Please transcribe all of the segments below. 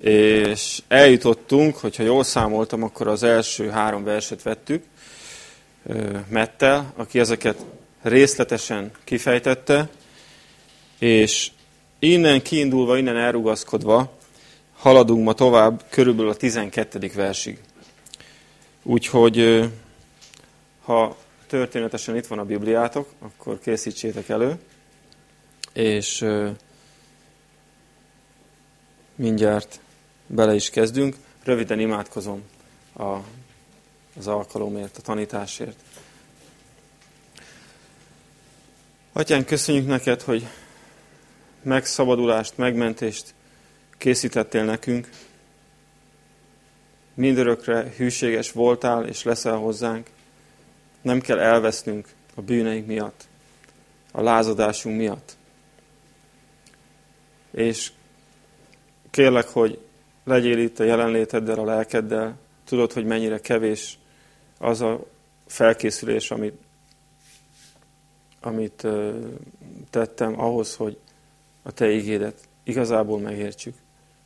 És eljutottunk, hogyha jól számoltam, akkor az első három verset vettük Mettel, aki ezeket részletesen kifejtette, és innen kiindulva, innen elrugaszkodva haladunk ma tovább körülbelül a 12. versig. Úgyhogy ha történetesen itt van a Bibliátok, akkor készítsétek elő, és mindjárt bele is kezdünk. Röviden imádkozom a, az alkalomért, a tanításért. Atyán, köszönjük neked, hogy megszabadulást, megmentést készítettél nekünk. Mindörökre hűséges voltál és leszel hozzánk. Nem kell elvesznünk a bűneink miatt, a lázadásunk miatt. És kérlek, hogy legyél itt a jelenléteddel, a lelkeddel. Tudod, hogy mennyire kevés az a felkészülés, amit, amit tettem ahhoz, hogy a Te ígédet igazából megértsük.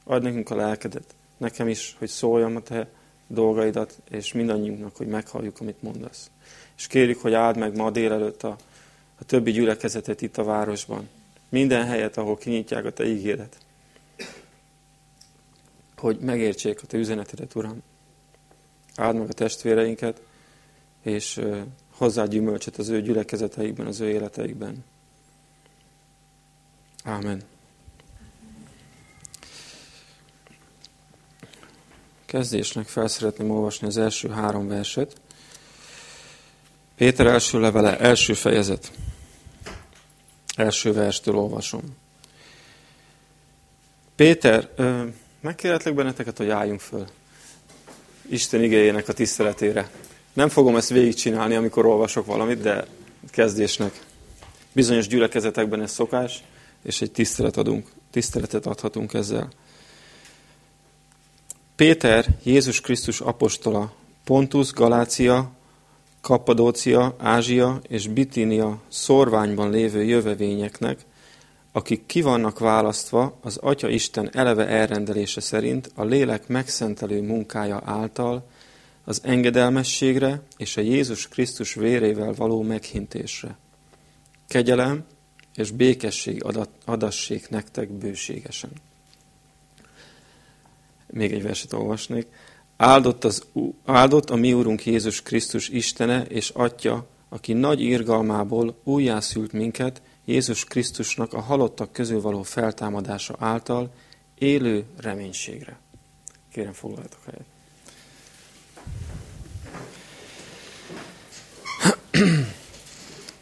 Add nekünk a lelkedet, nekem is, hogy szóljam a Te dolgaidat, és mindannyiunknak, hogy meghalljuk, amit mondasz. És kérjük, hogy áld meg ma délelőtt a, a többi gyülekezetet itt a városban. Minden helyet, ahol kinyitják a Te ígédet hogy megértsék a Te üzenetedet, Uram. Áld meg a testvéreinket, és hozzá gyümölcsöt az ő gyülekezeteikben, az ő életeikben. Ámen. Kezdésnek fel olvasni az első három verset. Péter első levele, első fejezet. Első verstől olvasom. Péter, Megkérhetlek benneteket, hogy álljunk föl. Isten igényének a tiszteletére. Nem fogom ezt végigcsinálni, amikor olvasok valamit, de kezdésnek. Bizonyos gyülekezetekben ez szokás, és egy tisztelet adunk, tiszteletet adhatunk ezzel. Péter, Jézus Krisztus apostola, Pontus, Galácia, Kappadócia, Ázsia és Bitinia szorványban lévő jövevényeknek, akik ki vannak választva az Atya Isten eleve elrendelése szerint a lélek megszentelő munkája által az engedelmességre és a Jézus Krisztus vérével való meghintésre. Kegyelem és békesség adat, adassék nektek bőségesen. Még egy verset olvasnék. Áldott, az, áldott a mi Úrunk Jézus Krisztus Istene és Atya, aki nagy irgalmából újjászült minket, Jézus Krisztusnak a halottak közül való feltámadása által élő reménységre. Kérem, foglaljatok helyet.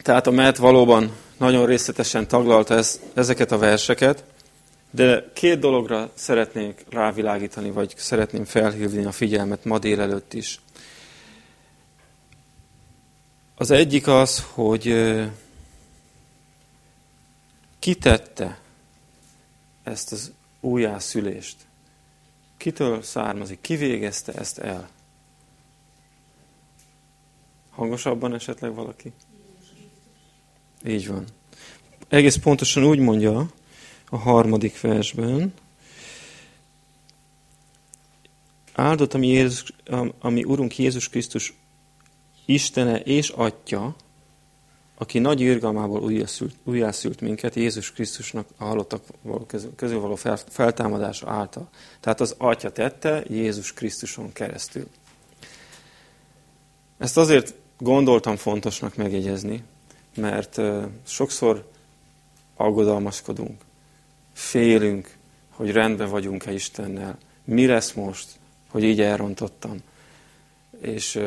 Tehát a MET valóban nagyon részletesen taglalta ez, ezeket a verseket, de két dologra szeretnék rávilágítani, vagy szeretném felhívni a figyelmet ma délelőtt is. Az egyik az, hogy kitette ezt az újjászülést? Kitől származik? Ki végezte ezt el? Hangosabban esetleg valaki? Így van. Egész pontosan úgy mondja a harmadik versben, áldott, ami, Jézus, ami Urunk Jézus Krisztus Istene és Atya, aki nagy irgalmából újjászült, újjászült minket Jézus Krisztusnak a halottak közül való feltámadása által. Tehát az Atya tette Jézus Krisztuson keresztül. Ezt azért gondoltam fontosnak megjegyezni, mert sokszor aggodalmaskodunk, félünk, hogy rendben vagyunk-e Istennel, mi lesz most, hogy így elrontottam. És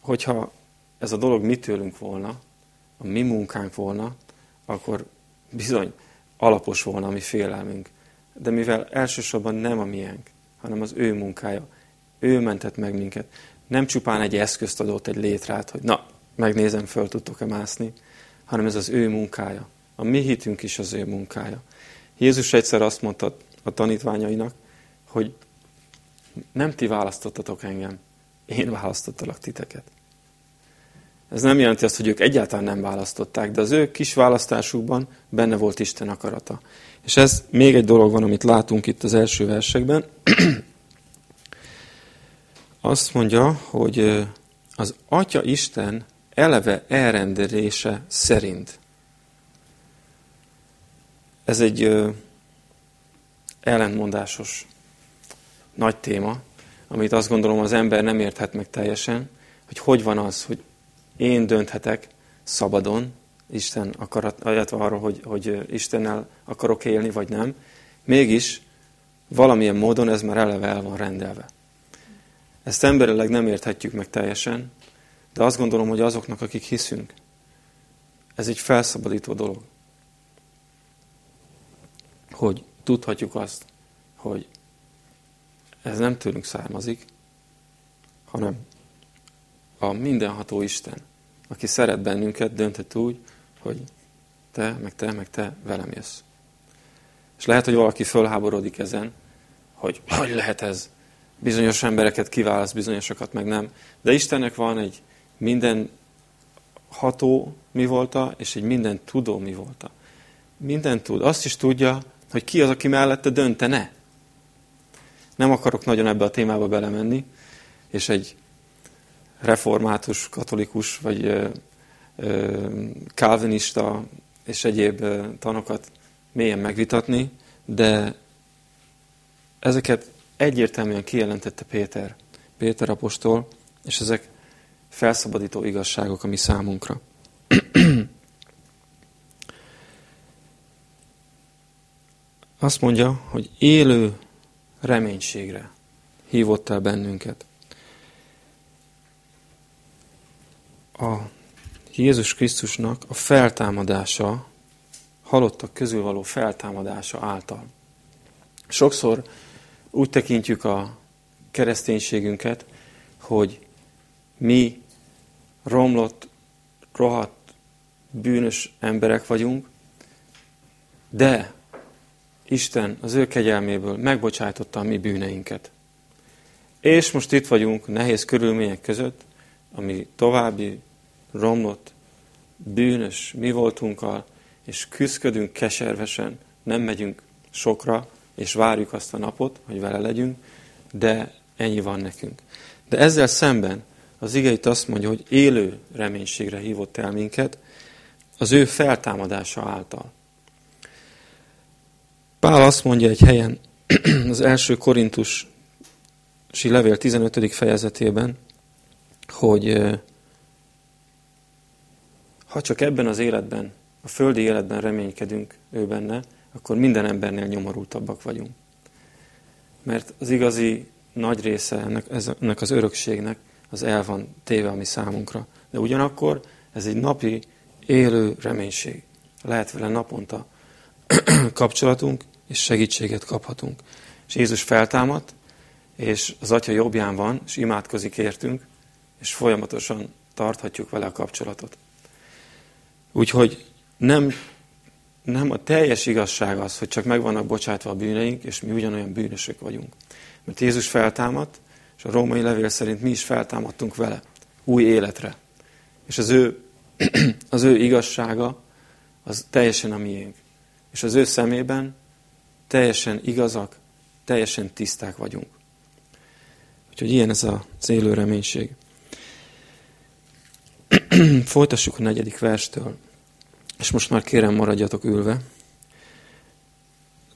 hogyha ez a dolog mi tőlünk volna, a mi munkánk volna, akkor bizony alapos volna a mi félelmünk. De mivel elsősorban nem a miénk, hanem az ő munkája, ő mentett meg minket. Nem csupán egy eszközt adott, egy létrát, hogy na, megnézem, föl tudtok-e mászni, hanem ez az ő munkája. A mi hitünk is az ő munkája. Jézus egyszer azt mondta a tanítványainak, hogy nem ti választottatok engem, én választottalak titeket. Ez nem jelenti azt, hogy ők egyáltalán nem választották, de az ő kis választásukban benne volt Isten akarata. És ez még egy dolog van, amit látunk itt az első versekben. Azt mondja, hogy az Atya Isten eleve elrendelése szerint. Ez egy ellentmondásos nagy téma, amit azt gondolom az ember nem érthet meg teljesen, hogy hogy van az, hogy én dönthetek szabadon, Isten akarat, illetve arról, hogy, hogy Istennel akarok élni, vagy nem, mégis valamilyen módon ez már eleve el van rendelve. Ezt emberileg nem érthetjük meg teljesen, de azt gondolom, hogy azoknak, akik hiszünk, ez egy felszabadító dolog. Hogy tudhatjuk azt, hogy ez nem tőlünk származik, hanem a mindenható Isten, aki szeret bennünket, dönthet úgy, hogy te, meg te, meg te velem jössz. És lehet, hogy valaki fölháborodik ezen, hogy hogy lehet ez? Bizonyos embereket kiválaszt, bizonyosokat meg nem. De Istennek van egy minden ható mi volta, és egy minden tudó mi volta. Minden tud. Azt is tudja, hogy ki az, aki mellette döntene. Nem akarok nagyon ebbe a témába belemenni, és egy református, katolikus, vagy kálvinista és egyéb tanokat mélyen megvitatni, de ezeket egyértelműen kijelentette Péter, Péter apostol, és ezek felszabadító igazságok a mi számunkra. Azt mondja, hogy élő reménységre hívott el bennünket. A Jézus Krisztusnak a feltámadása, halottak közül való feltámadása által. Sokszor úgy tekintjük a kereszténységünket, hogy mi romlott, rohadt, bűnös emberek vagyunk, de Isten az ő kegyelméből megbocsájtotta a mi bűneinket. És most itt vagyunk nehéz körülmények között, ami további romlott, bűnös mi voltunkkal, és küzdködünk keservesen, nem megyünk sokra, és várjuk azt a napot, hogy vele legyünk, de ennyi van nekünk. De ezzel szemben az igeit azt mondja, hogy élő reménységre hívott el minket, az ő feltámadása által. Pál azt mondja egy helyen, az első korintusi levél 15. fejezetében, hogy ha csak ebben az életben, a földi életben reménykedünk ő benne, akkor minden embernél nyomorultabbak vagyunk. Mert az igazi nagy része ennek, ennek az örökségnek az el van téve a mi számunkra. De ugyanakkor ez egy napi élő reménység. Lehet vele naponta kapcsolatunk, és segítséget kaphatunk. És Jézus feltámadt, és az Atya jobbján van, és imádkozik értünk, és folyamatosan tarthatjuk vele a kapcsolatot. Úgyhogy nem, nem a teljes igazság az, hogy csak meg vannak bocsátva a bűneink, és mi ugyanolyan bűnösök vagyunk. Mert Jézus feltámadt, és a római levél szerint mi is feltámadtunk vele, új életre. És az ő, az ő igazsága az teljesen a miénk. És az ő szemében teljesen igazak, teljesen tiszták vagyunk. Úgyhogy ilyen ez az élő reménység. Folytassuk a negyedik verstől. És most már kérem, maradjatok ülve.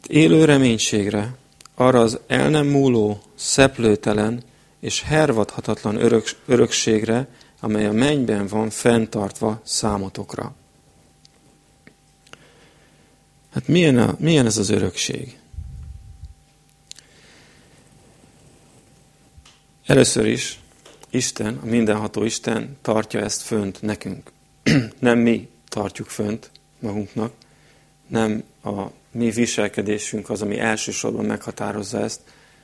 Élő reménységre, arra az el nem múló, szeplőtelen és hervadhatatlan örök, örökségre, amely a mennyben van fenntartva számotokra. Hát milyen, a, milyen ez az örökség? Először is Isten, a mindenható Isten tartja ezt fönt nekünk. Nem mi tartjuk fönt magunknak, nem a mi viselkedésünk az, ami elsősorban meghatározza ezt,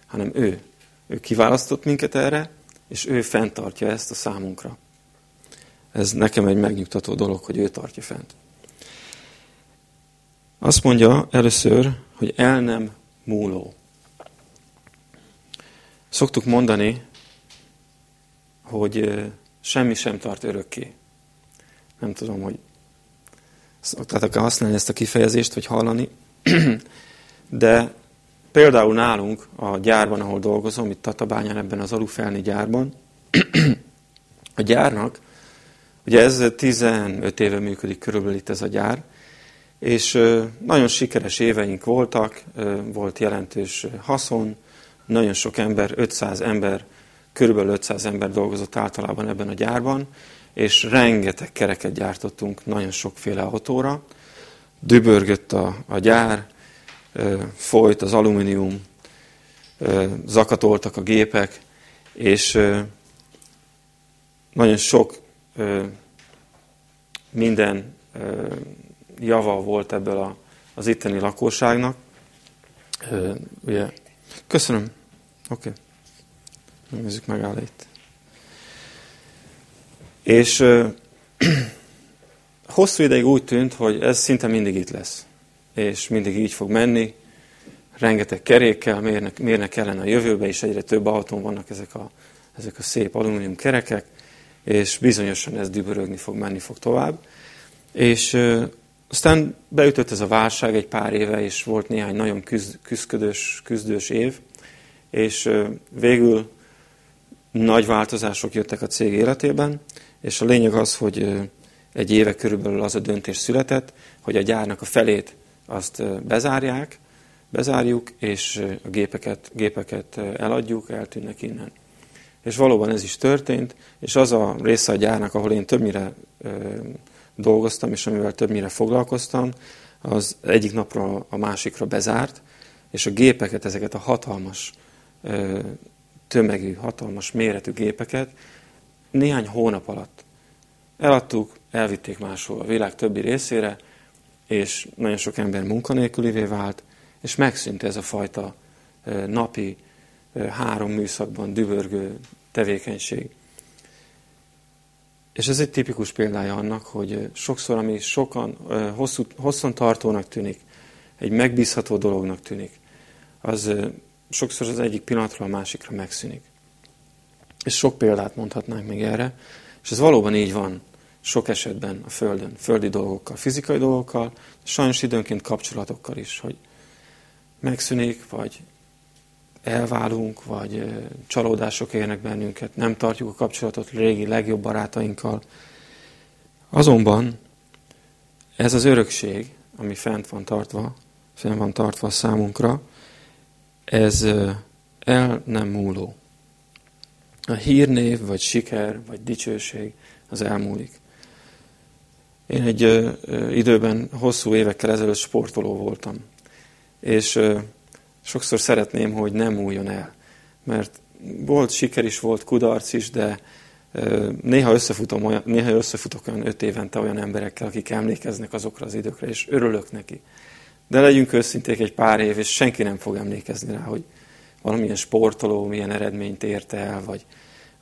hanem ő. Ő kiválasztott minket erre, és ő fenntartja ezt a számunkra. Ez nekem egy megnyugtató dolog, hogy ő tartja fent. Azt mondja először, hogy el nem múló. Szoktuk mondani, hogy semmi sem tart örökké. Nem tudom, hogy szoktátok használni ezt a kifejezést, vagy hallani. De például nálunk a gyárban, ahol dolgozom, itt Tatabányán, ebben az alufelni gyárban, a gyárnak, ugye ez 15 éve működik körülbelül itt ez a gyár, és nagyon sikeres éveink voltak, volt jelentős haszon, nagyon sok ember, 500 ember, körülbelül 500 ember dolgozott általában ebben a gyárban, és rengeteg kereket gyártottunk nagyon sokféle autóra. Dübörgött a, a gyár, folyt az alumínium, zakatoltak a gépek, és nagyon sok minden java volt ebből a, az itteni lakosságnak. Ugye, köszönöm. Oké. Okay. Nézzük meg áll itt. És hosszú ideig úgy tűnt, hogy ez szinte mindig itt lesz. És mindig így fog menni. Rengeteg kerékkel mérnek, mérnek ellen a jövőbe, és egyre több autón vannak ezek a, ezek a szép alumínium kerekek, és bizonyosan ez dübörögni fog, menni fog tovább. És ö, aztán beütött ez a válság egy pár éve, és volt néhány nagyon küzd, küzdködős, küzdős év, és ö, végül nagy változások jöttek a cég életében, és a lényeg az, hogy egy éve körülbelül az a döntés született, hogy a gyárnak a felét azt bezárják, bezárjuk, és a gépeket, gépeket eladjuk, eltűnnek innen. És valóban ez is történt, és az a része a gyárnak, ahol én többnyire dolgoztam, és amivel többnyire foglalkoztam, az egyik napra a másikra bezárt, és a gépeket, ezeket a hatalmas tömegű, hatalmas méretű gépeket néhány hónap alatt eladtuk, elvitték máshol a világ többi részére, és nagyon sok ember munkanélkülivé vált, és megszűnt ez a fajta napi három műszakban dübörgő tevékenység. És ez egy tipikus példája annak, hogy sokszor, ami sokan hosszú, hosszan tartónak tűnik, egy megbízható dolognak tűnik, az sokszor az egyik pillanatról a másikra megszűnik. És sok példát mondhatnánk még erre, és ez valóban így van sok esetben a Földön, földi dolgokkal, fizikai dolgokkal, sajnos időnként kapcsolatokkal is, hogy megszűnik, vagy elválunk, vagy csalódások érnek bennünket, nem tartjuk a kapcsolatot régi, legjobb barátainkkal. Azonban ez az örökség, ami fent van tartva, fent van tartva a számunkra, ez el nem múló. A hírnév, vagy siker, vagy dicsőség az elmúlik. Én egy ö, időben, hosszú évekkel ezelőtt sportoló voltam. És ö, sokszor szeretném, hogy nem múljon el. Mert volt siker is, volt kudarc is, de ö, néha, összefutom olyan, néha összefutok olyan öt évente olyan emberekkel, akik emlékeznek azokra az időkre, és örülök neki. De legyünk őszinték egy pár év, és senki nem fog emlékezni rá, hogy valamilyen sportoló milyen eredményt ért el, vagy,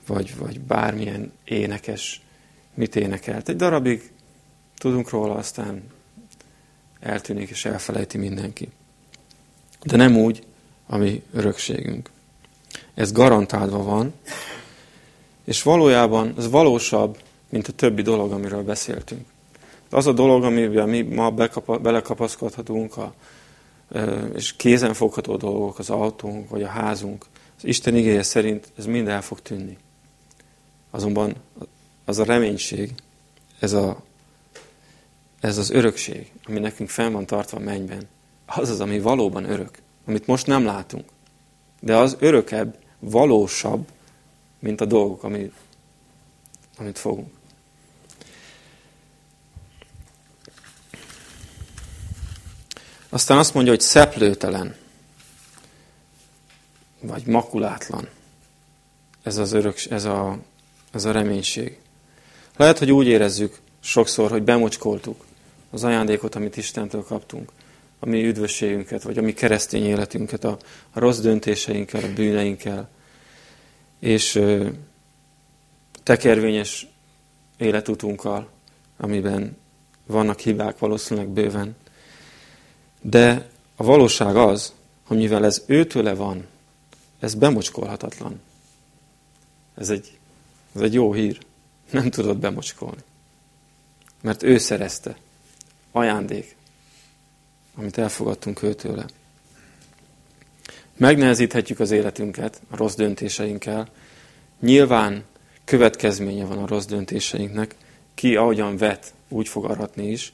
vagy, vagy bármilyen énekes mit énekelt. Egy darabig tudunk róla, aztán eltűnik és elfelejti mindenki. De nem úgy, ami örökségünk. Ez garantálva van, és valójában ez valósabb, mint a többi dolog, amiről beszéltünk. Az a dolog, amiben mi ma belekapaszkodhatunk, a, és kézenfogható dolgok, az autónk vagy a házunk, az Isten igéje szerint ez mind el fog tűnni. Azonban az a reménység, ez, a, ez az örökség, ami nekünk fenn van tartva mennyben, az az, ami valóban örök, amit most nem látunk. De az örökebb, valósabb, mint a dolgok, amit, amit fogunk. Aztán azt mondja, hogy szeplőtelen, vagy makulátlan. Ez az örök, ez a, ez a reménység. Lehet, hogy úgy érezzük sokszor, hogy bemocskoltuk az ajándékot, amit Istentől kaptunk, a mi üdvösségünket, vagy a mi keresztény életünket, a, a rossz döntéseinkkel, a bűneinkkel, és ö, tekervényes életutunkkal, amiben vannak hibák valószínűleg bőven, de a valóság az, hogy mivel ez őtőle van, ez bemocskolhatatlan. Ez egy, ez egy jó hír. Nem tudod bemocskolni. mert ő szerezte. Ajándék, amit elfogadtunk őtőle. Megnehezíthetjük az életünket a rossz döntéseinkkel. Nyilván következménye van a rossz döntéseinknek. Ki ahogyan vet, úgy fog aratni is.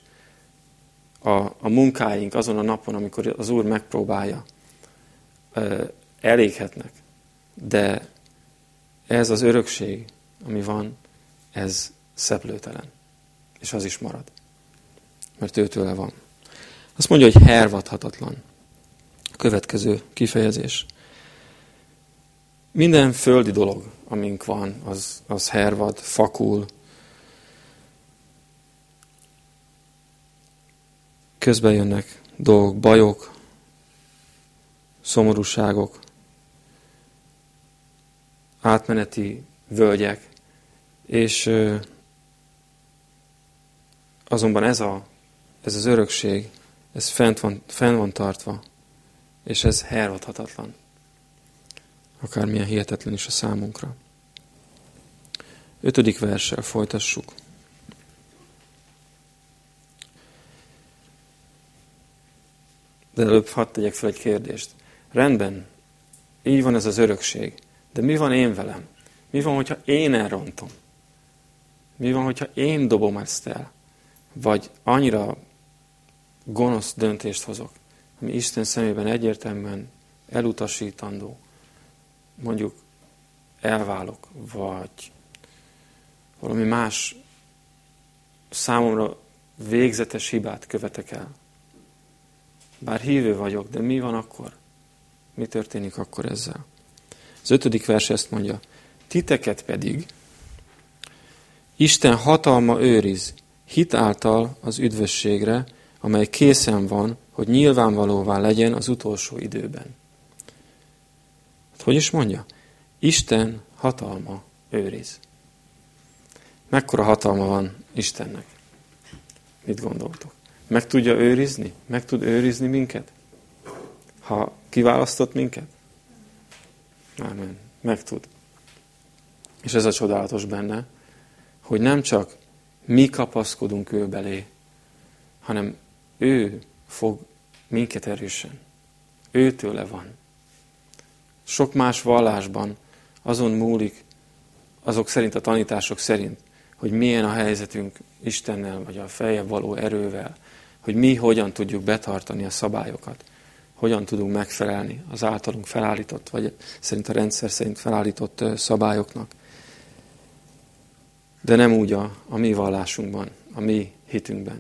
A, a munkáink azon a napon, amikor az Úr megpróbálja, eléghetnek. De ez az örökség, ami van, ez szeplőtelen. És az is marad. Mert őtőle van. Azt mondja, hogy hervadhatatlan. A következő kifejezés. Minden földi dolog, amink van, az, az hervad, fakul. Közben jönnek dolgok, bajok, szomorúságok, átmeneti völgyek, és azonban ez, a, ez az örökség, ez fent van, fent van tartva, és ez hervadhatatlan. Akármilyen hihetetlen is a számunkra. Ötödik verssel folytassuk. De előbb hadd tegyek fel egy kérdést. Rendben, így van ez az örökség. De mi van én velem? Mi van, hogyha én elrontom? Mi van, hogyha én dobom ezt el? Vagy annyira gonosz döntést hozok, ami Isten szemében egyértelműen elutasítandó. Mondjuk elválok, vagy valami más számomra végzetes hibát követek el. Bár hívő vagyok, de mi van akkor? Mi történik akkor ezzel? Az ötödik vers ezt mondja, titeket pedig Isten hatalma őriz, hit által az üdvösségre, amely készen van, hogy nyilvánvalóvá legyen az utolsó időben. Hát, hogy is mondja? Isten hatalma őriz. Mekkora hatalma van Istennek? Mit gondoltok? Meg tudja őrizni? Meg tud őrizni minket? Ha kiválasztott minket? Amen. Meg tud. És ez a csodálatos benne, hogy nem csak mi kapaszkodunk ő belé, hanem ő fog minket erősen. Őtőle van. Sok más vallásban azon múlik, azok szerint, a tanítások szerint, hogy milyen a helyzetünk Istennel, vagy a feljebb való erővel, hogy mi hogyan tudjuk betartani a szabályokat hogyan tudunk megfelelni az általunk felállított, vagy szerint a rendszer szerint felállított szabályoknak. De nem úgy a, a mi vallásunkban, a mi hitünkben,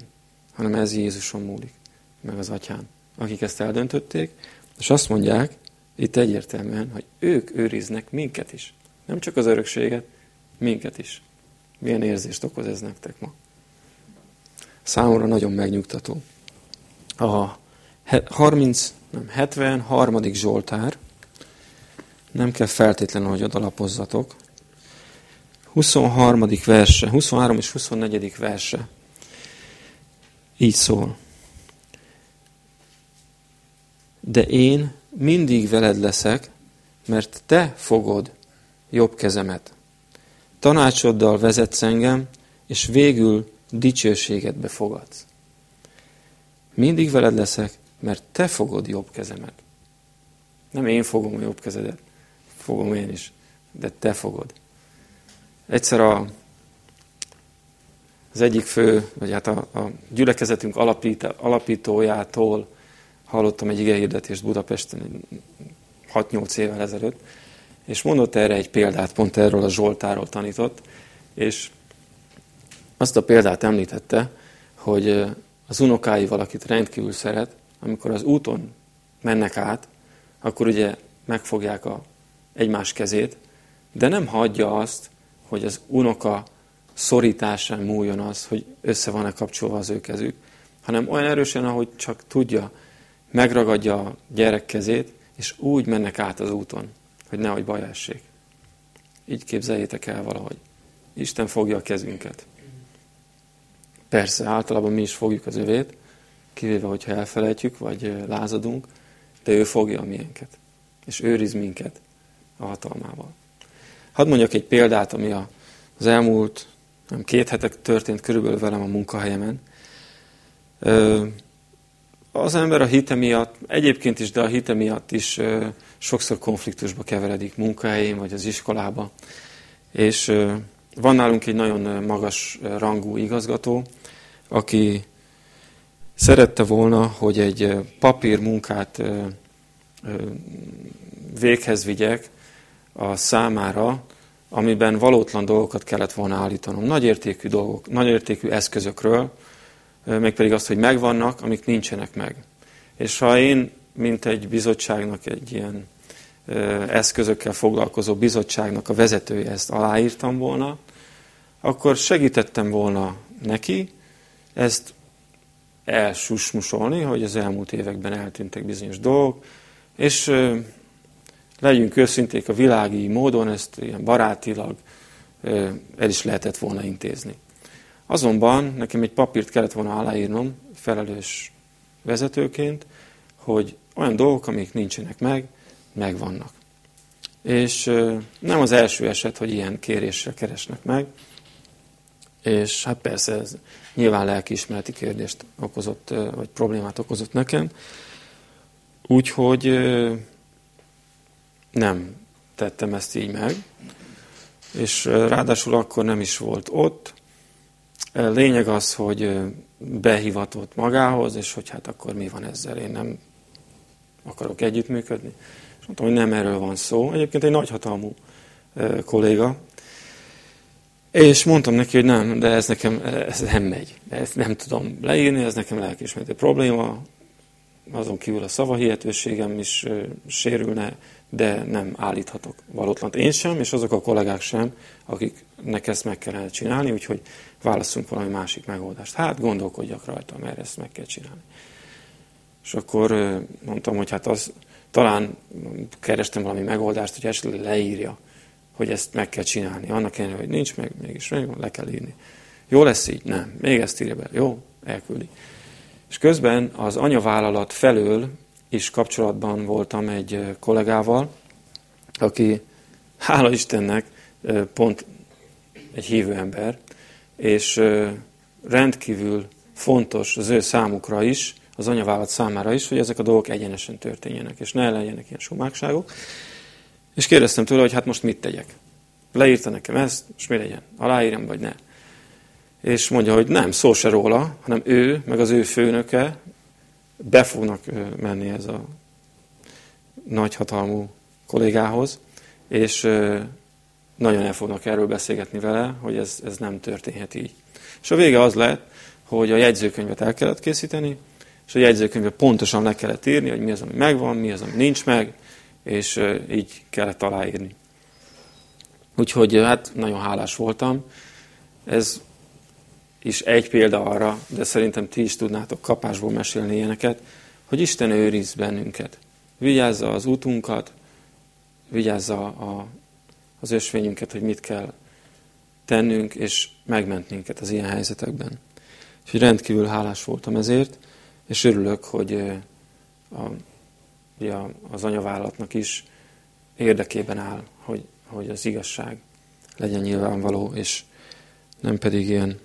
hanem ez Jézuson múlik, meg az atyán, akik ezt eldöntötték, és azt mondják, itt egyértelműen, hogy ők őriznek minket is. Nem csak az örökséget, minket is. Milyen érzést okoz ez nektek ma? Számomra nagyon megnyugtató. A 30, nem, 73. Zsoltár, nem kell feltétlenül, hogy odalapozzatok. 23. verse, 23 és 24. verse. Így szól. De én mindig veled leszek, mert te fogod jobb kezemet. Tanácsoddal vezetsz engem, és végül dicsőségedbe fogadsz. Mindig veled leszek, mert te fogod jobb kezemet. Nem én fogom a jobb kezedet, fogom én is, de te fogod. Egyszer a, az egyik fő, vagy hát a, a gyülekezetünk alapít, alapítójától hallottam egy igehirdetést Budapesten 6-8 évvel ezelőtt, és mondott erre egy példát, pont erről a Zsoltáról tanított, és azt a példát említette, hogy az unokái valakit rendkívül szeret, amikor az úton mennek át, akkor ugye megfogják a egymás kezét, de nem hagyja azt, hogy az unoka szorításán múljon az, hogy össze van-e kapcsolva az ő kezük, hanem olyan erősen, ahogy csak tudja, megragadja a gyerek kezét, és úgy mennek át az úton, hogy nehogy baj essék. Így képzeljétek el valahogy. Isten fogja a kezünket. Persze, általában mi is fogjuk az övét, kivéve, hogyha elfelejtjük, vagy lázadunk, de ő fogja a miénket, és őriz minket a hatalmával. Hadd mondjak egy példát, ami az elmúlt nem két hetek történt körülbelül velem a munkahelyemen. Az ember a hite miatt, egyébként is, de a hite miatt is sokszor konfliktusba keveredik munkahelyén, vagy az iskolába. És van nálunk egy nagyon magas rangú igazgató, aki szerette volna, hogy egy papírmunkát véghez vigyek a számára, amiben valótlan dolgokat kellett volna állítanom. Nagyértékű dolgok, nagyértékű eszközökről, mégpedig azt, hogy megvannak, amik nincsenek meg. És ha én, mint egy bizottságnak, egy ilyen eszközökkel foglalkozó bizottságnak a vezetője ezt aláírtam volna, akkor segítettem volna neki ezt elsusmusolni, hogy az elmúlt években eltűntek bizonyos dolgok, és legyünk őszinték a világi módon, ezt ilyen barátilag el is lehetett volna intézni. Azonban nekem egy papírt kellett volna aláírnom felelős vezetőként, hogy olyan dolgok, amik nincsenek meg, megvannak. És nem az első eset, hogy ilyen kérésre keresnek meg, és hát persze ez nyilván lelkiismereti kérdést okozott, vagy problémát okozott nekem. Úgyhogy nem tettem ezt így meg, és ráadásul akkor nem is volt ott. Lényeg az, hogy behivatott magához, és hogy hát akkor mi van ezzel, én nem akarok együttműködni. És mondtam, hogy nem erről van szó. Egyébként egy nagyhatalmú kolléga, és mondtam neki, hogy nem, de ez nekem ez nem megy. Ezt nem tudom leírni, ez nekem lelkismereti probléma. Azon kívül a szavahihetőségem is sérülne, de nem állíthatok valótlant én sem, és azok a kollégák sem, akiknek ezt meg kellene csinálni, úgyhogy válaszunk valami másik megoldást. Hát gondolkodjak rajta, mert ezt meg kell csinálni. És akkor mondtam, hogy hát az, talán kerestem valami megoldást, hogy esetleg leírja hogy ezt meg kell csinálni. Annak ellenére, hogy nincs meg, mégis megvan, le kell írni. Jó lesz így? Nem. Még ezt írja be. Jó? Elküldi. És közben az anyavállalat felől is kapcsolatban voltam egy kollégával, aki, hála Istennek, pont egy hívő ember, és rendkívül fontos az ő számukra is, az anyavállalat számára is, hogy ezek a dolgok egyenesen történjenek, és ne legyenek ilyen sumákságok. És kérdeztem tőle, hogy hát most mit tegyek. Leírta nekem ezt, és mi legyen? Aláírjam, vagy ne? És mondja, hogy nem, szó se róla, hanem ő, meg az ő főnöke be fognak menni ez a nagyhatalmú kollégához, és nagyon el fognak erről beszélgetni vele, hogy ez, ez nem történhet így. És a vége az lett, hogy a jegyzőkönyvet el kellett készíteni, és a jegyzőkönyvet pontosan le kellett írni, hogy mi az, ami megvan, mi az, ami nincs meg, és így kellett aláírni. Úgyhogy hát nagyon hálás voltam. Ez is egy példa arra, de szerintem ti is tudnátok kapásból mesélni ilyeneket, hogy Isten őriz bennünket. Vigyázza az útunkat, vigyázza a, az ösvényünket, hogy mit kell tennünk, és megment minket az ilyen helyzetekben. És rendkívül hálás voltam ezért, és örülök, hogy a ugye az anyavállalatnak is érdekében áll, hogy, hogy az igazság legyen nyilvánvaló, és nem pedig ilyen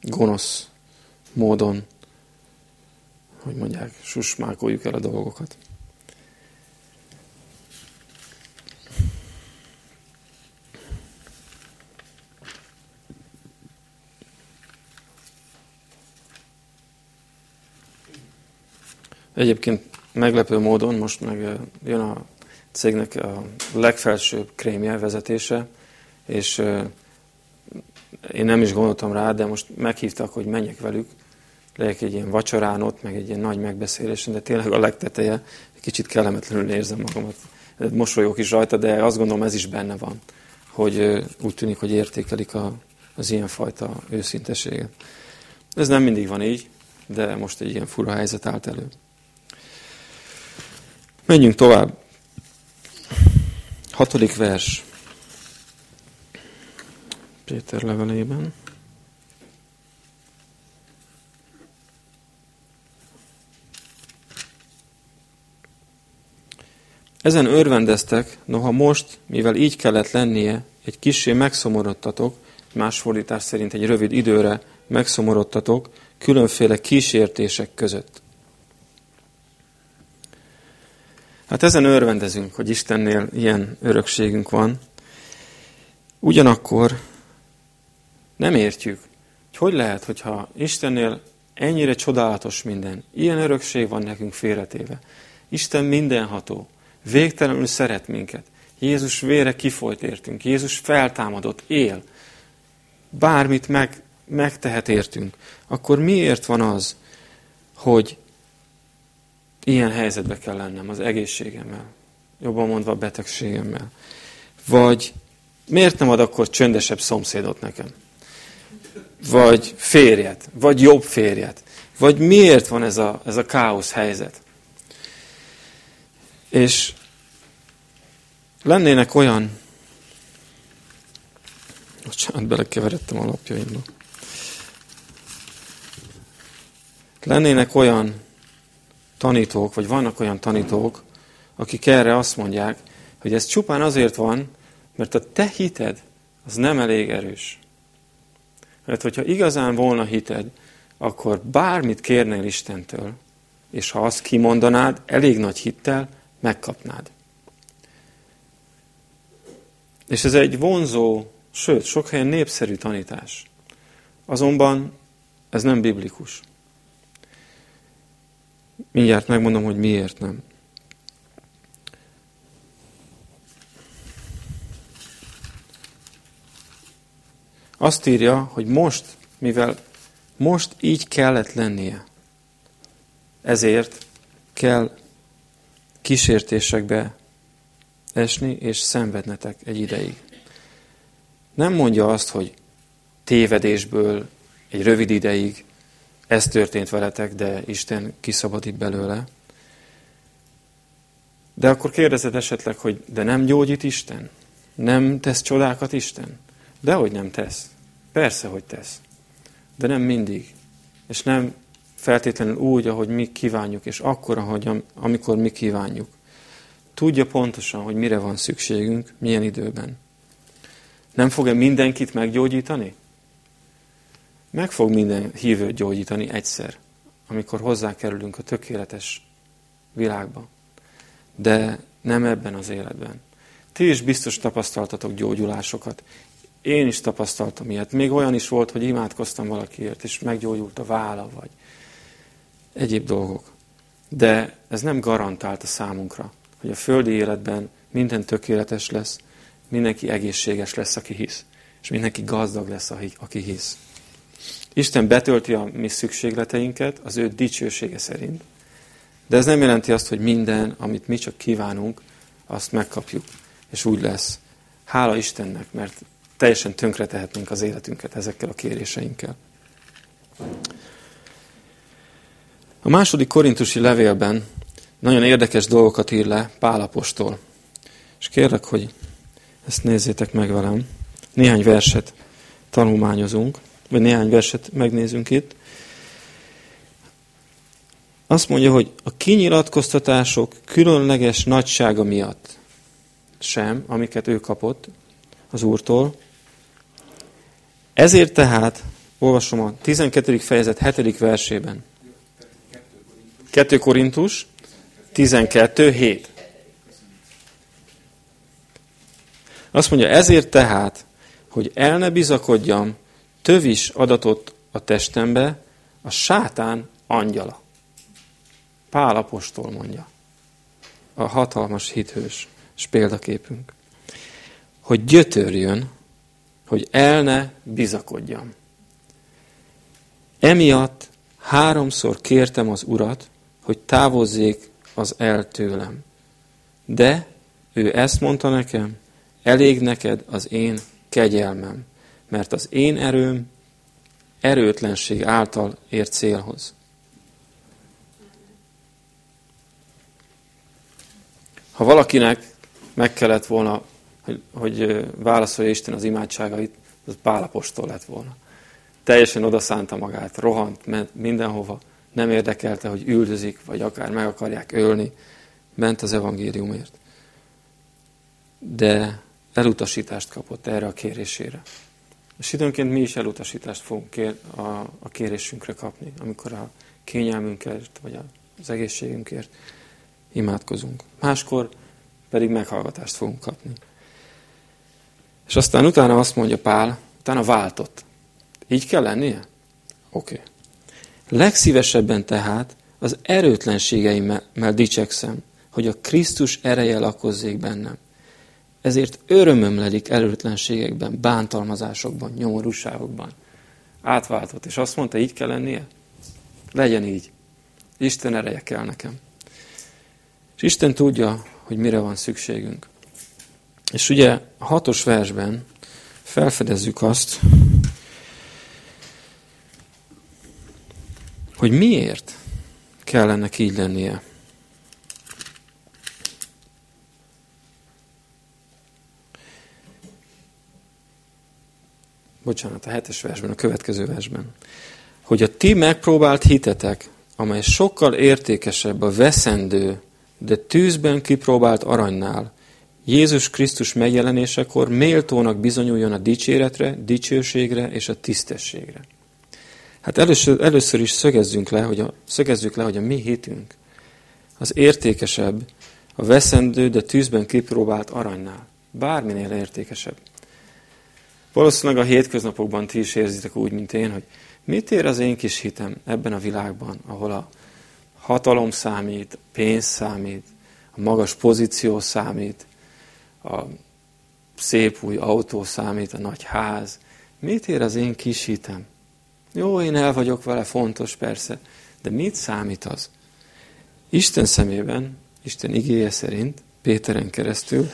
gonosz módon, hogy mondják, susmákoljuk el a dolgokat. Egyébként meglepő módon most meg jön a cégnek a legfelsőbb krémje vezetése, és én nem is gondoltam rá, de most meghívtak, hogy menjek velük, legyek egy ilyen vacsorán ott, meg egy ilyen nagy megbeszélésen, de tényleg a legteteje, kicsit kellemetlenül érzem magamat. Mosolyok is rajta, de azt gondolom ez is benne van, hogy úgy tűnik, hogy értékelik a, az ilyenfajta őszinteséget. Ez nem mindig van így, de most egy ilyen fura helyzet állt elő. Menjünk tovább. Hatodik vers. Péter levelében. Ezen örvendeztek, noha most, mivel így kellett lennie, egy kissé megszomorodtatok, más fordítás szerint egy rövid időre megszomorodtatok különféle kísértések között. Hát ezen örvendezünk, hogy Istennél ilyen örökségünk van. Ugyanakkor nem értjük, hogy hogy lehet, hogyha Istennél ennyire csodálatos minden, ilyen örökség van nekünk félretéve. Isten mindenható, végtelenül szeret minket. Jézus vére kifolyt értünk, Jézus feltámadott, él. Bármit meg, megtehet értünk. Akkor miért van az, hogy ilyen helyzetbe kell lennem az egészségemmel, jobban mondva a betegségemmel? Vagy miért nem ad akkor csöndesebb szomszédot nekem? Vagy férjet, vagy jobb férjet? Vagy miért van ez a, ez a káosz helyzet? És lennének olyan, bocsánat, belekeveredtem a lapjaimba. Lennének olyan tanítók, vagy vannak olyan tanítók, akik erre azt mondják, hogy ez csupán azért van, mert a te hited az nem elég erős. Mert hogyha igazán volna hited, akkor bármit kérnél Istentől, és ha azt kimondanád, elég nagy hittel, megkapnád. És ez egy vonzó, sőt, sok helyen népszerű tanítás. Azonban ez nem biblikus. Mindjárt megmondom, hogy miért nem. Azt írja, hogy most, mivel most így kellett lennie, ezért kell kísértésekbe esni, és szenvednetek egy ideig. Nem mondja azt, hogy tévedésből egy rövid ideig ez történt veletek, de Isten kiszabadít belőle. De akkor kérdezed esetleg, hogy de nem gyógyít Isten? Nem tesz csodákat Isten? Dehogy nem tesz. Persze, hogy tesz. De nem mindig. És nem feltétlenül úgy, ahogy mi kívánjuk, és akkor, ahogy, amikor mi kívánjuk. Tudja pontosan, hogy mire van szükségünk, milyen időben. Nem fog-e mindenkit meggyógyítani? Meg fog minden hívőt gyógyítani egyszer, amikor hozzákerülünk a tökéletes világba. De nem ebben az életben. Ti is biztos tapasztaltatok gyógyulásokat. Én is tapasztaltam ilyet. Még olyan is volt, hogy imádkoztam valakiért, és meggyógyult a válla, vagy egyéb dolgok. De ez nem garantált a számunkra, hogy a földi életben minden tökéletes lesz, mindenki egészséges lesz, aki hisz, és mindenki gazdag lesz, aki hisz. Isten betölti a mi szükségleteinket az ő dicsősége szerint. De ez nem jelenti azt, hogy minden, amit mi csak kívánunk, azt megkapjuk, és úgy lesz. Hála Istennek, mert teljesen tönkretehetnénk az életünket ezekkel a kéréseinkkel. A második korintusi levélben nagyon érdekes dolgokat ír le Pálapostól. És kérlek, hogy ezt nézzétek meg velem. Néhány verset tanulmányozunk, vagy néhány verset megnézünk itt. Azt mondja, hogy a kinyilatkoztatások különleges nagysága miatt sem, amiket ő kapott az Úrtól. Ezért tehát, olvasom a 12. fejezet 7. versében. 2 Korintus 12, 7. Azt mondja, ezért tehát, hogy el ne bizakodjam, tövis adatot a testembe, a sátán angyala. Pál apostol mondja. A hatalmas hithős és példaképünk. Hogy gyötörjön, hogy el ne bizakodjam. Emiatt háromszor kértem az urat, hogy távozzék az el tőlem. De ő ezt mondta nekem, elég neked az én kegyelmem, mert az én erőm erőtlenség által ér célhoz. Ha valakinek meg kellett volna, hogy, hogy válaszolja Isten az imádságait, az Pálapostól lett volna. Teljesen odaszánta magát, rohant, ment mindenhova, nem érdekelte, hogy üldözik, vagy akár meg akarják ölni, ment az evangéliumért. De elutasítást kapott erre a kérésére. És időnként mi is elutasítást fogunk kér, a, a kérésünkre kapni, amikor a kényelmünkért, vagy az egészségünkért imádkozunk. Máskor pedig meghallgatást fogunk kapni. És aztán utána azt mondja Pál, utána váltott. Így kell lennie? Oké. Okay. Legszívesebben tehát az erőtlenségeimmel dicsekszem, hogy a Krisztus ereje lakozzék bennem. Ezért örömöm lelik erőtlenségekben, bántalmazásokban, nyomorúságokban. Átváltott, és azt mondta, így kell lennie? Legyen így. Isten ereje kell nekem. És Isten tudja, hogy mire van szükségünk. És ugye a hatos versben felfedezzük azt, hogy miért kell ennek így lennie. Bocsánat, a hetes versben, a következő versben. Hogy a ti megpróbált hitetek, amely sokkal értékesebb a veszendő, de tűzben kipróbált aranynál, Jézus Krisztus megjelenésekor méltónak bizonyuljon a dicséretre, dicsőségre és a tisztességre. Hát először, először is szögezzünk le, hogy a, szögezzük le, hogy a mi hitünk az értékesebb, a veszendő, de tűzben kipróbált aranynál. Bárminél értékesebb. Valószínűleg a hétköznapokban ti is érzitek úgy, mint én, hogy mit ér az én kis hitem ebben a világban, ahol a hatalom számít, a pénz számít, a magas pozíció számít, a szép új autó számít, a nagy ház. Mit ér az én kis hitem? Jó, én el vagyok vele, fontos persze, de mit számít az? Isten szemében, Isten igéje szerint, Péteren keresztül,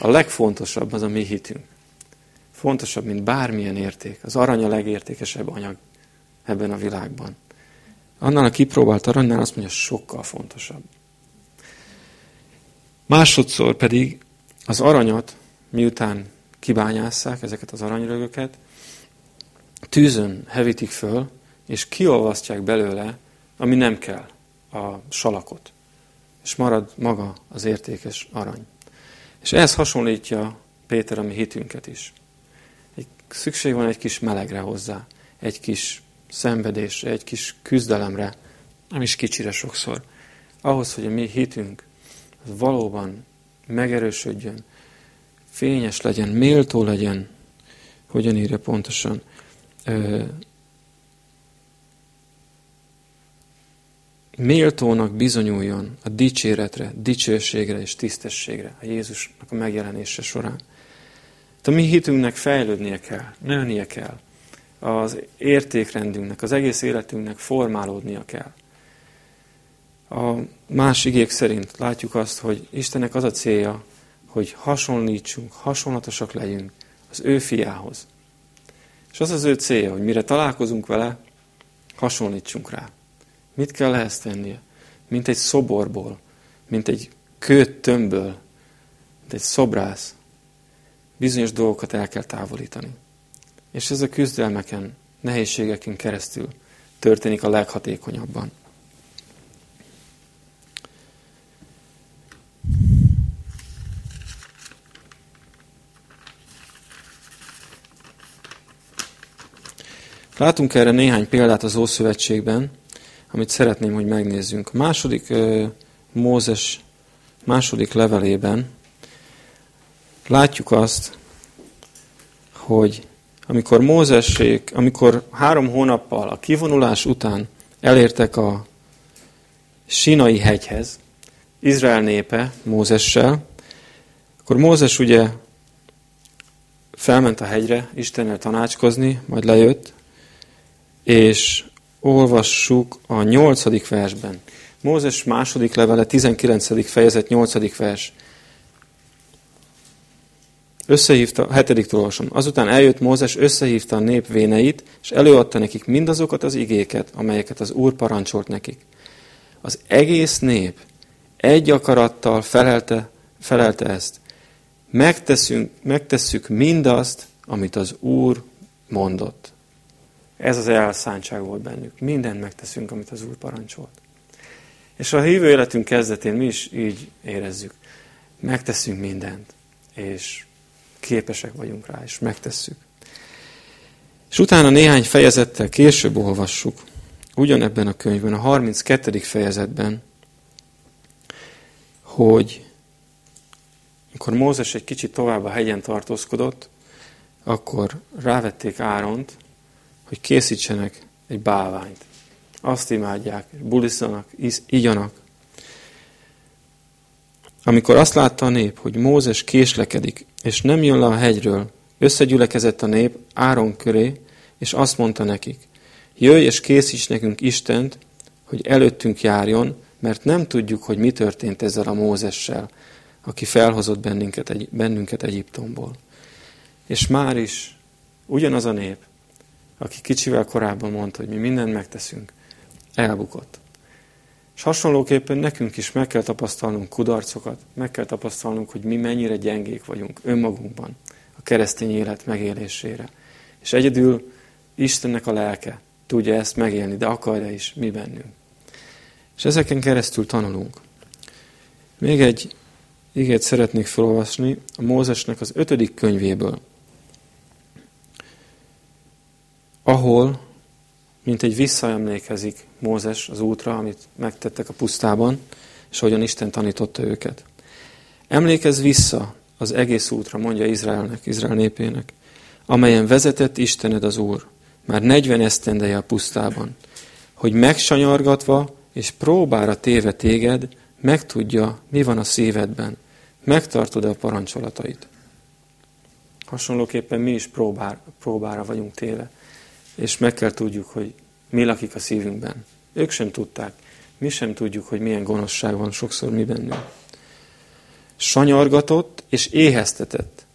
a legfontosabb az a mi hitünk. Fontosabb, mint bármilyen érték. Az arany a legértékesebb anyag ebben a világban. Annál a kipróbált aranynál azt mondja, sokkal fontosabb. Másodszor pedig az aranyat, miután kibányásszák ezeket az aranyrögöket, tűzön hevítik föl, és kiolvasztják belőle, ami nem kell, a salakot. És marad maga az értékes arany. És ehhez hasonlítja Péter a mi hitünket is. Szükség van egy kis melegre hozzá, egy kis szenvedésre, egy kis küzdelemre, nem is kicsire sokszor, ahhoz, hogy a mi hitünk az valóban megerősödjön, fényes legyen, méltó legyen, hogyan írja pontosan, méltónak bizonyuljon a dicséretre, dicsőségre és tisztességre a Jézusnak a megjelenése során. A mi hitünknek fejlődnie kell, nőnie kell. Az értékrendünknek, az egész életünknek formálódnia kell. A más igék szerint látjuk azt, hogy Istennek az a célja, hogy hasonlítsunk, hasonlatosak legyünk az ő fiához. És az az ő célja, hogy mire találkozunk vele, hasonlítsunk rá. Mit kell ehhez tennie? Mint egy szoborból, mint egy kőt tömbből, mint egy szobrász. Bizonyos dolgokat el kell távolítani. És ez a küzdelmeken, nehézségeken keresztül történik a leghatékonyabban. Látunk erre néhány példát az Ószövetségben, amit szeretném, hogy megnézzünk. A második Mózes második levelében látjuk azt, hogy amikor Mózesék, amikor három hónappal a kivonulás után elértek a Sinai hegyhez, Izrael népe Mózessel, akkor Mózes ugye felment a hegyre Istennel tanácskozni, majd lejött, és olvassuk a nyolcadik versben. Mózes második levele, 19. fejezet, 8. vers. Összehívta, hetedik olvasom. Azután eljött Mózes, összehívta a nép véneit, és előadta nekik mindazokat az igéket, amelyeket az Úr parancsolt nekik. Az egész nép egy akarattal felelte, felelte ezt. Megteszünk, megtesszük mindazt, amit az Úr mondott. Ez az elszántság volt bennük. Mindent megteszünk, amit az Úr parancsolt. És a hívő életünk kezdetén mi is így érezzük. Megteszünk mindent, és képesek vagyunk rá, és megtesszük. És utána néhány fejezettel később olvassuk, ugyanebben a könyvben, a 32. fejezetben, hogy amikor Mózes egy kicsit tovább a hegyen tartózkodott, akkor rávették Áront, hogy készítsenek egy bálványt. Azt imádják, buliszanak, igyanak. Amikor azt látta a nép, hogy Mózes késlekedik, és nem jön le a hegyről, összegyülekezett a nép Áron köré, és azt mondta nekik, jöjj és készíts nekünk Istent, hogy előttünk járjon, mert nem tudjuk, hogy mi történt ezzel a Mózessel, aki felhozott bennünket, egy, bennünket Egyiptomból. És már is ugyanaz a nép, aki kicsivel korábban mondta, hogy mi mindent megteszünk, elbukott. És hasonlóképpen nekünk is meg kell tapasztalnunk kudarcokat, meg kell tapasztalnunk, hogy mi mennyire gyengék vagyunk önmagunkban a keresztény élet megélésére. És egyedül Istennek a lelke tudja ezt megélni, de akarja is mi bennünk. És ezeken keresztül tanulunk. Még egy igét szeretnék felolvasni a Mózesnek az ötödik könyvéből, ahol, mint egy visszaemlékezik Mózes az útra, amit megtettek a pusztában, és hogyan Isten tanította őket. Emlékezz vissza az egész útra, mondja Izraelnek, Izrael népének, amelyen vezetett Istened az Úr, már negyven esztendeje a pusztában, hogy megsanyargatva és próbára téve téged, megtudja, mi van a szívedben, megtartod-e a parancsolatait. Hasonlóképpen mi is próbár, próbára vagyunk téve, és meg kell tudjuk, hogy mi lakik a szívünkben. Ők sem tudták. Mi sem tudjuk, hogy milyen gonoszság van sokszor mi bennünk. Sanyargatott és éheztetett,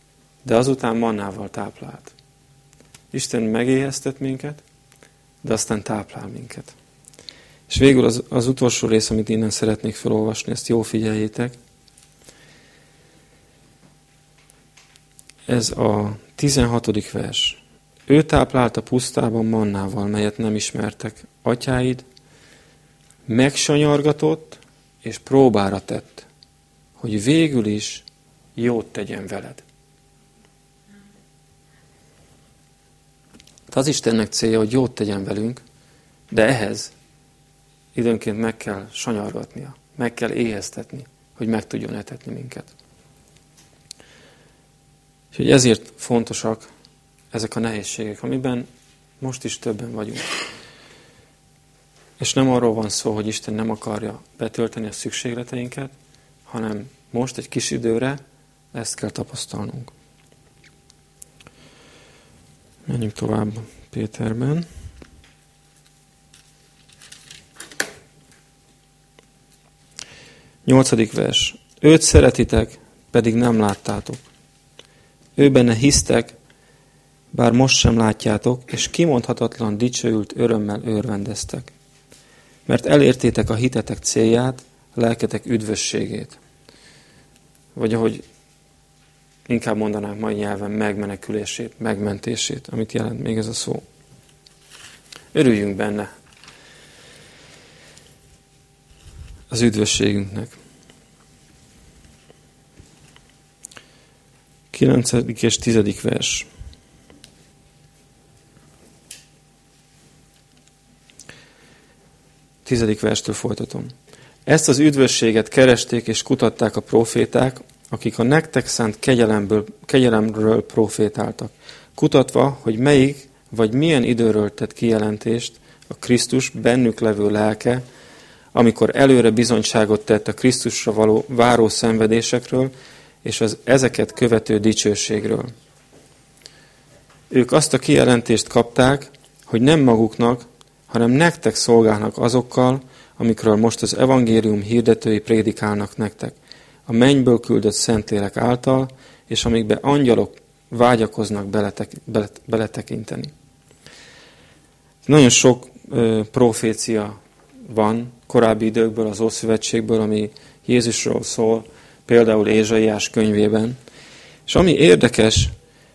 de azután mannával táplált. Isten megéheztet minket, de aztán táplál minket. És végül az, az utolsó rész, amit innen szeretnék felolvasni, ezt jó figyeljétek. Ez a 16. vers. Ő táplált a pusztában mannával, melyet nem ismertek. Atyáid megsanyargatott és próbára tett, hogy végül is jót tegyen veled. Tehát az Istennek célja, hogy jót tegyen velünk, de ehhez időnként meg kell sanyargatnia, meg kell éheztetni, hogy meg tudjon etetni minket. Úgyhogy ezért fontosak ezek a nehézségek, amiben most is többen vagyunk. És nem arról van szó, hogy Isten nem akarja betölteni a szükségleteinket, hanem most egy kis időre ezt kell tapasztalnunk. Menjünk tovább Péterben. Nyolcadik vers. Őt szeretitek, pedig nem láttátok. Ő benne hisztek, bár most sem látjátok, és kimondhatatlan dicsőült örömmel örvendeztek. Mert elértétek a hitetek célját, a lelketek üdvösségét. Vagy ahogy inkább mondanánk mai nyelven megmenekülését, megmentését, amit jelent még ez a szó. Örüljünk benne az üdvösségünknek. 9. és 10. vers. Tizedik verstől folytatom. Ezt az üdvösséget keresték és kutatták a proféták, akik a nektek szánt kegyelemből, kegyelemről profétáltak, kutatva, hogy melyik vagy milyen időről tett kijelentést a Krisztus bennük levő lelke, amikor előre bizonyságot tett a Krisztusra való váró szenvedésekről és az ezeket követő dicsőségről. Ők azt a kijelentést kapták, hogy nem maguknak, hanem nektek szolgálnak azokkal, amikről most az evangélium hirdetői prédikálnak nektek, a mennyből küldött Szentlélek által, és amikbe angyalok vágyakoznak beletek, beletekinteni. Nagyon sok ö, profécia van korábbi időkből, az Ószövetségből, ami Jézusról szól, például Ézsaiás könyvében. És ami érdekes,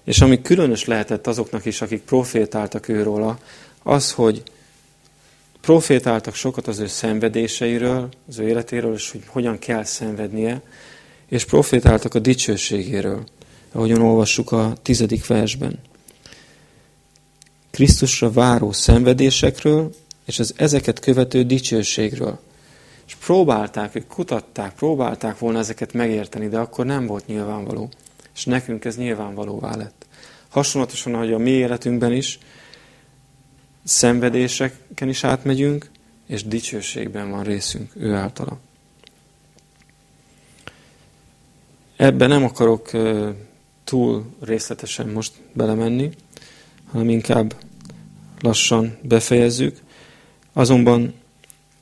és ami különös lehetett azoknak is, akik profétáltak őróla, az, hogy profétáltak sokat az ő szenvedéseiről, az ő életéről, és hogy hogyan kell szenvednie, és profétáltak a dicsőségéről, ahogyan olvassuk a tizedik versben. Krisztusra váró szenvedésekről és az ezeket követő dicsőségről. És próbálták, ők kutatták, próbálták volna ezeket megérteni, de akkor nem volt nyilvánvaló. És nekünk ez nyilvánvalóvá lett. Hasonlatosan, ahogy a mi életünkben is, szenvedéseken is átmegyünk, és dicsőségben van részünk ő általa. Ebben nem akarok túl részletesen most belemenni, hanem inkább lassan befejezzük. Azonban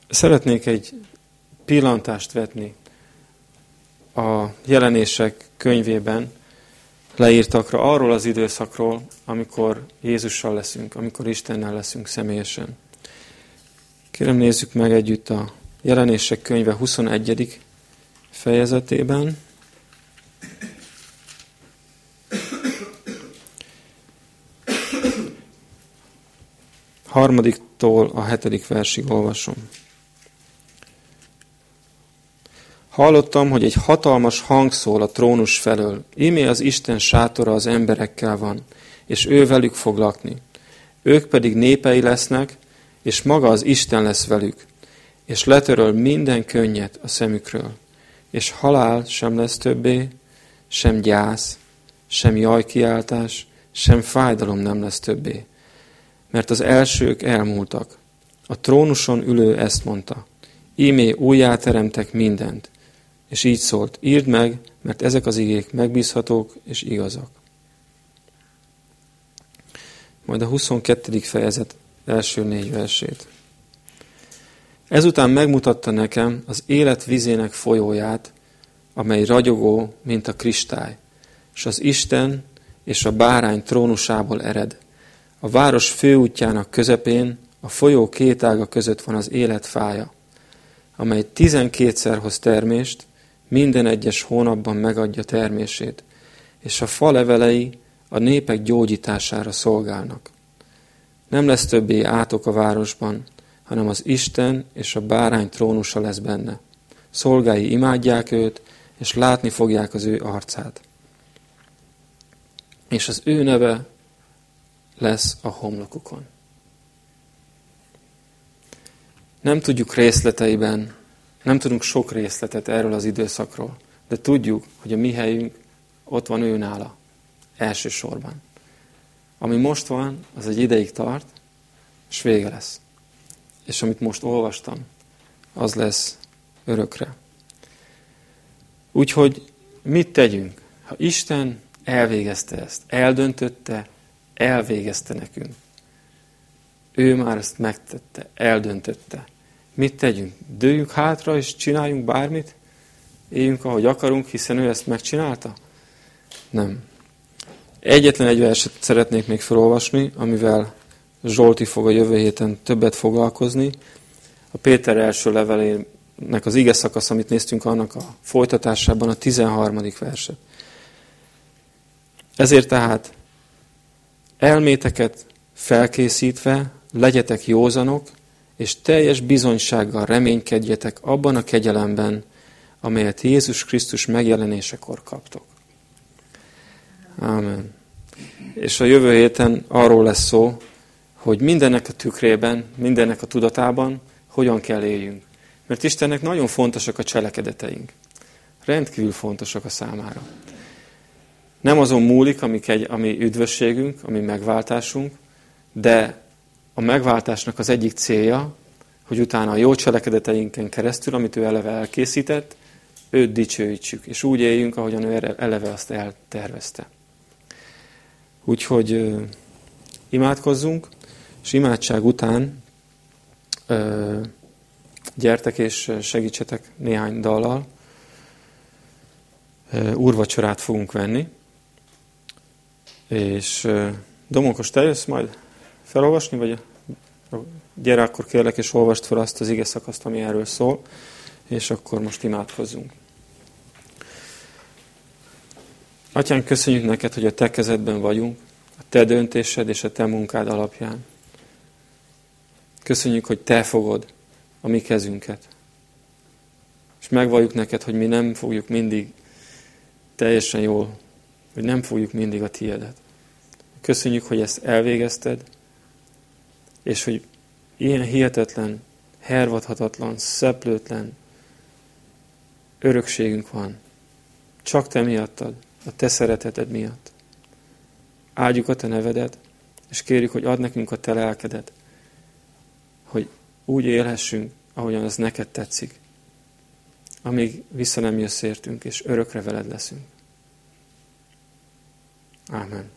szeretnék egy pillantást vetni a jelenések könyvében leírtakra arról az időszakról, amikor Jézussal leszünk, amikor Istennel leszünk személyesen. Kérem nézzük meg együtt a jelenések könyve 21. fejezetében. Harmadiktól a hetedik versig olvasom. Hallottam, hogy egy hatalmas hang szól a trónus felől. Ímé az Isten sátora az emberekkel van, és ő velük fog lakni. Ők pedig népei lesznek, és maga az Isten lesz velük, és letöröl minden könnyet a szemükről, és halál sem lesz többé, sem gyász, sem jajkiáltás, sem fájdalom nem lesz többé, mert az elsők elmúltak. A trónuson ülő ezt mondta, ímé újjáteremtek mindent, és így szólt, írd meg, mert ezek az igék megbízhatók és igazak. Majd a 22. fejezet első négy versét. Ezután megmutatta nekem az élet vizének folyóját, amely ragyogó, mint a kristály, és az Isten és a bárány trónusából ered. A város főútjának közepén, a folyó két ága között van az élet fája, amely tizenkétszer hoz termést, minden egyes hónapban megadja termését, és a fa levelei a népek gyógyítására szolgálnak. Nem lesz többé átok a városban, hanem az Isten és a bárány trónusa lesz benne. Szolgái imádják őt, és látni fogják az ő arcát. És az ő neve lesz a homlokukon. Nem tudjuk részleteiben, nem tudunk sok részletet erről az időszakról, de tudjuk, hogy a mi helyünk ott van ő nála, elsősorban. Ami most van, az egy ideig tart, és vége lesz. És amit most olvastam, az lesz örökre. Úgyhogy mit tegyünk? Ha Isten elvégezte ezt, eldöntötte, elvégezte nekünk. Ő már ezt megtette, eldöntötte. Mit tegyünk? Dőjünk hátra, és csináljunk bármit? Éljünk, ahogy akarunk, hiszen ő ezt megcsinálta? Nem. Egyetlen egy verset szeretnék még felolvasni, amivel Zsolti fog a jövő héten többet foglalkozni. A Péter első levelének az ige szakasz, amit néztünk annak a folytatásában, a 13. verset. Ezért tehát elméteket felkészítve legyetek józanok, és teljes bizonysággal reménykedjetek abban a kegyelemben, amelyet Jézus Krisztus megjelenésekor kaptok. Ámen. És a jövő héten arról lesz szó, hogy mindennek a tükrében, mindennek a tudatában hogyan kell éljünk. Mert Istennek nagyon fontosak a cselekedeteink. Rendkívül fontosak a számára. Nem azon múlik, ami, ami üdvösségünk, ami megváltásunk, de a megváltásnak az egyik célja, hogy utána a jó cselekedeteinken keresztül, amit ő eleve elkészített, őt dicsőítsük, és úgy éljünk, ahogyan ő eleve azt eltervezte. Úgyhogy ö, imádkozzunk, és imádság után ö, gyertek és segítsetek néhány dallal. Úrvacsorát fogunk venni. És ö, Domokos, te jössz majd felolvasni, vagy gyere akkor kérlek, és olvast fel azt az ige szakaszt, ami erről szól, és akkor most imádkozzunk. Atyán, köszönjük neked, hogy a te kezedben vagyunk, a te döntésed és a te munkád alapján. Köszönjük, hogy te fogod a mi kezünket. És megvalljuk neked, hogy mi nem fogjuk mindig teljesen jól, hogy nem fogjuk mindig a tiédet. Köszönjük, hogy ezt elvégezted, és hogy ilyen hihetetlen, hervadhatatlan, szeplőtlen örökségünk van. Csak te miattad, a te szereteted miatt. Áldjuk a te nevedet, és kérjük, hogy add nekünk a te lelkedet, hogy úgy élhessünk, ahogyan az neked tetszik, amíg vissza nem jössz értünk, és örökre veled leszünk. Amen.